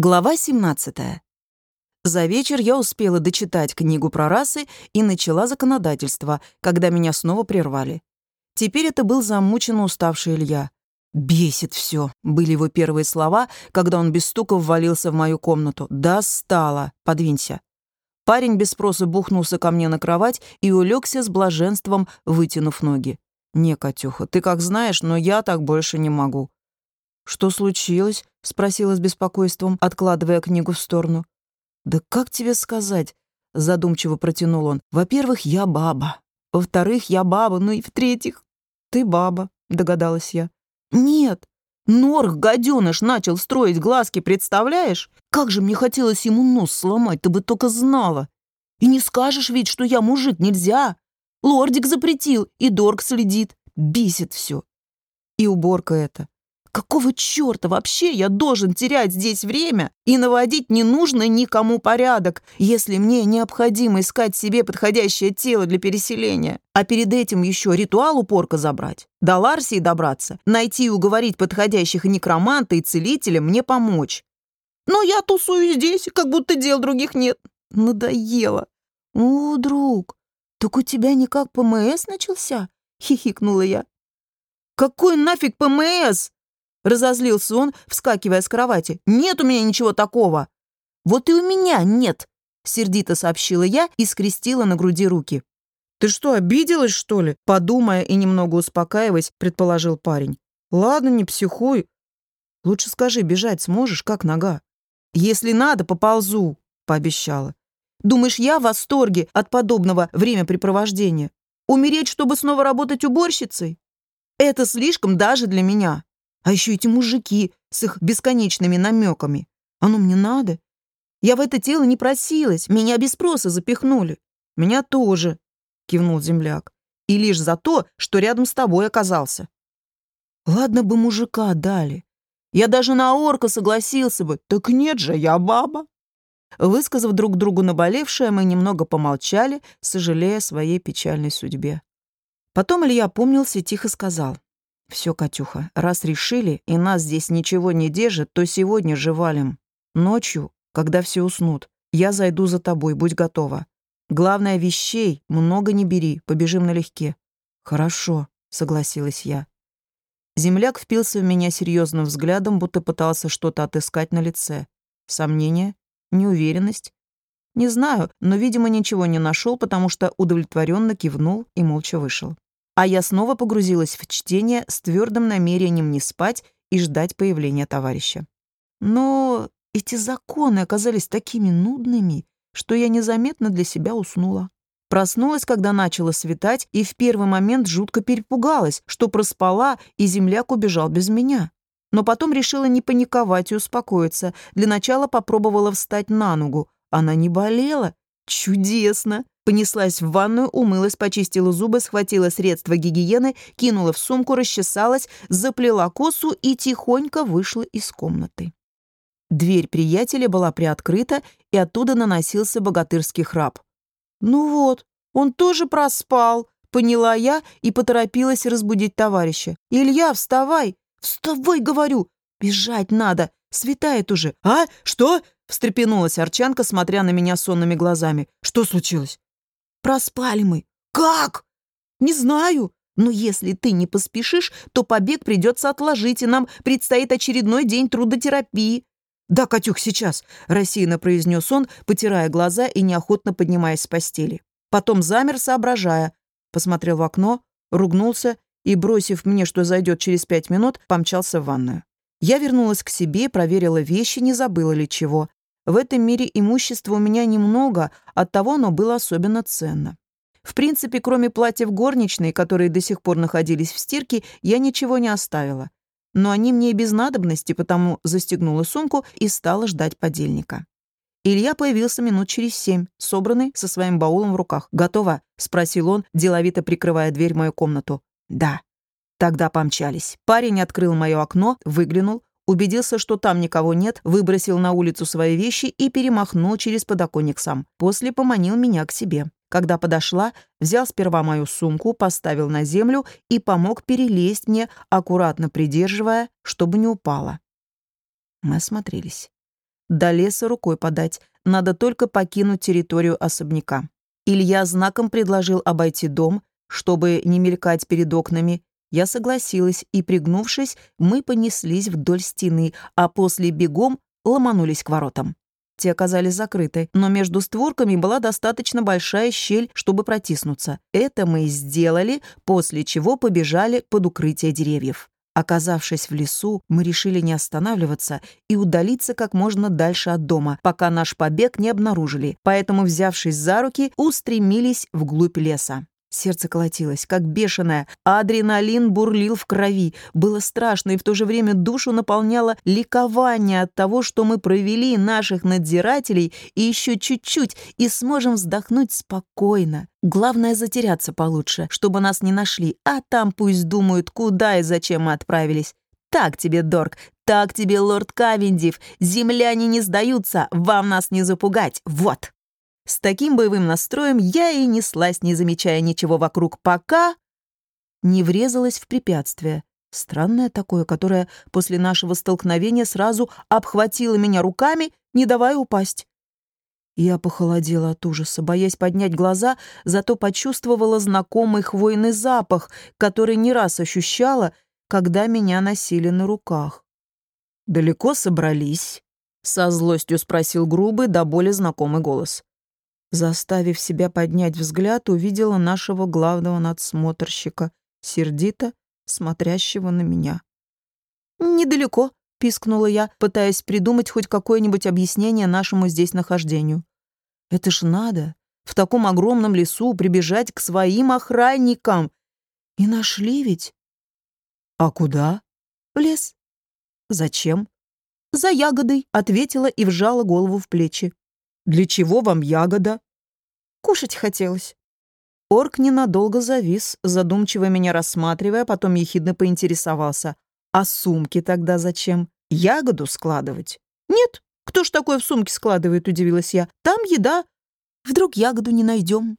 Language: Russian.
Глава 17. За вечер я успела дочитать книгу про расы и начала законодательство, когда меня снова прервали. Теперь это был замученно уставший Илья. «Бесит все», — были его первые слова, когда он без стука ввалился в мою комнату. «Достало! Подвинься». Парень без спроса бухнулся ко мне на кровать и улегся с блаженством, вытянув ноги. «Не, Катюха, ты как знаешь, но я так больше не могу». «Что случилось?» — спросила с беспокойством, откладывая книгу в сторону. «Да как тебе сказать?» — задумчиво протянул он. «Во-первых, я баба. Во-вторых, я баба. Ну и в-третьих, ты баба», — догадалась я. «Нет, Норх, гаденыш, начал строить глазки, представляешь? Как же мне хотелось ему нос сломать, ты бы только знала. И не скажешь ведь, что я мужик, нельзя. Лордик запретил, и Дорг следит. Бесит все. И уборка эта. Какого черта вообще я должен терять здесь время и наводить не нужно никому порядок, если мне необходимо искать себе подходящее тело для переселения? А перед этим еще ритуал упорка забрать, до Ларсии добраться, найти и уговорить подходящих некроманта и целителя мне помочь. Но я тусую здесь, как будто дел других нет. Надоело. «О, друг, так у тебя никак ПМС начался?» — хихикнула я. «Какой нафиг ПМС?» Разозлился он, вскакивая с кровати. «Нет у меня ничего такого!» «Вот и у меня нет!» Сердито сообщила я и скрестила на груди руки. «Ты что, обиделась, что ли?» Подумая и немного успокаиваясь, предположил парень. «Ладно, не психуй. Лучше скажи, бежать сможешь, как нога?» «Если надо, поползу», — пообещала. «Думаешь, я в восторге от подобного времяпрепровождения? Умереть, чтобы снова работать уборщицей? Это слишком даже для меня. А еще эти мужики с их бесконечными намеками. Оно мне надо? Я в это тело не просилась, меня без спроса запихнули. Меня тоже, кивнул земляк. И лишь за то, что рядом с тобой оказался. Ладно бы мужика дали. Я даже на орка согласился бы. Так нет же, я баба. Высказав друг другу наболевшее, мы немного помолчали, сожалея о своей печальной судьбе. Потом Илья опомнился и тихо сказал. «Все, Катюха, раз решили, и нас здесь ничего не держит, то сегодня же валим. Ночью, когда все уснут, я зайду за тобой, будь готова. Главное, вещей много не бери, побежим налегке». «Хорошо», — согласилась я. Земляк впился в меня серьезным взглядом, будто пытался что-то отыскать на лице. Сомнение? Неуверенность? Не знаю, но, видимо, ничего не нашел, потому что удовлетворенно кивнул и молча вышел а я снова погрузилась в чтение с твердым намерением не спать и ждать появления товарища. Но эти законы оказались такими нудными, что я незаметно для себя уснула. Проснулась, когда начало светать, и в первый момент жутко перепугалась, что проспала, и земляк убежал без меня. Но потом решила не паниковать и успокоиться. Для начала попробовала встать на ногу. Она не болела. Чудесно! Понеслась в ванную, умылась, почистила зубы, схватила средства гигиены, кинула в сумку, расчесалась, заплела косу и тихонько вышла из комнаты. Дверь приятеля была приоткрыта, и оттуда наносился богатырский храп. «Ну вот, он тоже проспал», — поняла я и поторопилась разбудить товарища. «Илья, вставай! Вставай, говорю! Бежать надо! Светает уже!» «А? Что?» — встрепенулась Арчанка, смотря на меня сонными глазами. «Что случилось?» Проспали мы. Как? Не знаю. Но если ты не поспешишь, то побег придется отложить, и нам предстоит очередной день трудотерапии. «Да, Катюх, сейчас», — рассеянно произнес он, потирая глаза и неохотно поднимаясь с постели. Потом замер, соображая. Посмотрел в окно, ругнулся и, бросив мне, что зайдет через пять минут, помчался в ванную. Я вернулась к себе, проверила вещи, не забыла ли чего. В этом мире имущества у меня немного, оттого оно было особенно ценно. В принципе, кроме платьев горничной, которые до сих пор находились в стирке, я ничего не оставила. Но они мне и без надобности, потому застегнула сумку и стала ждать подельника. Илья появился минут через семь, собранный, со своим баулом в руках. «Готово?» — спросил он, деловито прикрывая дверь в мою комнату. «Да». Тогда помчались. Парень открыл мое окно, выглянул, убедился, что там никого нет, выбросил на улицу свои вещи и перемахнул через подоконник сам. После поманил меня к себе. Когда подошла, взял сперва мою сумку, поставил на землю и помог перелезть мне, аккуратно придерживая, чтобы не упала. Мы осмотрелись. До леса рукой подать. Надо только покинуть территорию особняка. Илья знаком предложил обойти дом, чтобы не мелькать перед окнами. Я согласилась, и, пригнувшись, мы понеслись вдоль стены, а после бегом ломанулись к воротам. Те оказались закрыты, но между створками была достаточно большая щель, чтобы протиснуться. Это мы и сделали, после чего побежали под укрытие деревьев. Оказавшись в лесу, мы решили не останавливаться и удалиться как можно дальше от дома, пока наш побег не обнаружили, поэтому, взявшись за руки, устремились вглубь леса. Сердце колотилось, как бешеное, адреналин бурлил в крови. Было страшно, и в то же время душу наполняло ликование от того, что мы провели наших надзирателей и еще чуть-чуть, и сможем вздохнуть спокойно. Главное — затеряться получше, чтобы нас не нашли, а там пусть думают, куда и зачем мы отправились. Так тебе, Дорг, так тебе, лорд Кавендив. Земляне не сдаются, вам нас не запугать, вот. С таким боевым настроем я и неслась, не замечая ничего вокруг, пока не врезалась в препятствие. Странное такое, которое после нашего столкновения сразу обхватило меня руками, не давая упасть. Я похолодела от ужаса, боясь поднять глаза, зато почувствовала знакомый хвойный запах, который не раз ощущала, когда меня носили на руках. «Далеко собрались?» — со злостью спросил грубый, до боли знакомый голос. Заставив себя поднять взгляд, увидела нашего главного надсмотрщика, сердито смотрящего на меня. «Недалеко», — пискнула я, пытаясь придумать хоть какое-нибудь объяснение нашему здесь нахождению. «Это ж надо, в таком огромном лесу прибежать к своим охранникам. И нашли ведь». «А куда?» «В лес». «Зачем?» «За ягодой», — ответила и вжала голову в плечи. Для чего вам ягода?» «Кушать хотелось». Орк ненадолго завис, задумчиво меня рассматривая, потом ехидно поинтересовался. «А сумки тогда зачем? Ягоду складывать?» «Нет, кто ж такое в сумке складывает?» — удивилась я. «Там еда. Вдруг ягоду не найдем?»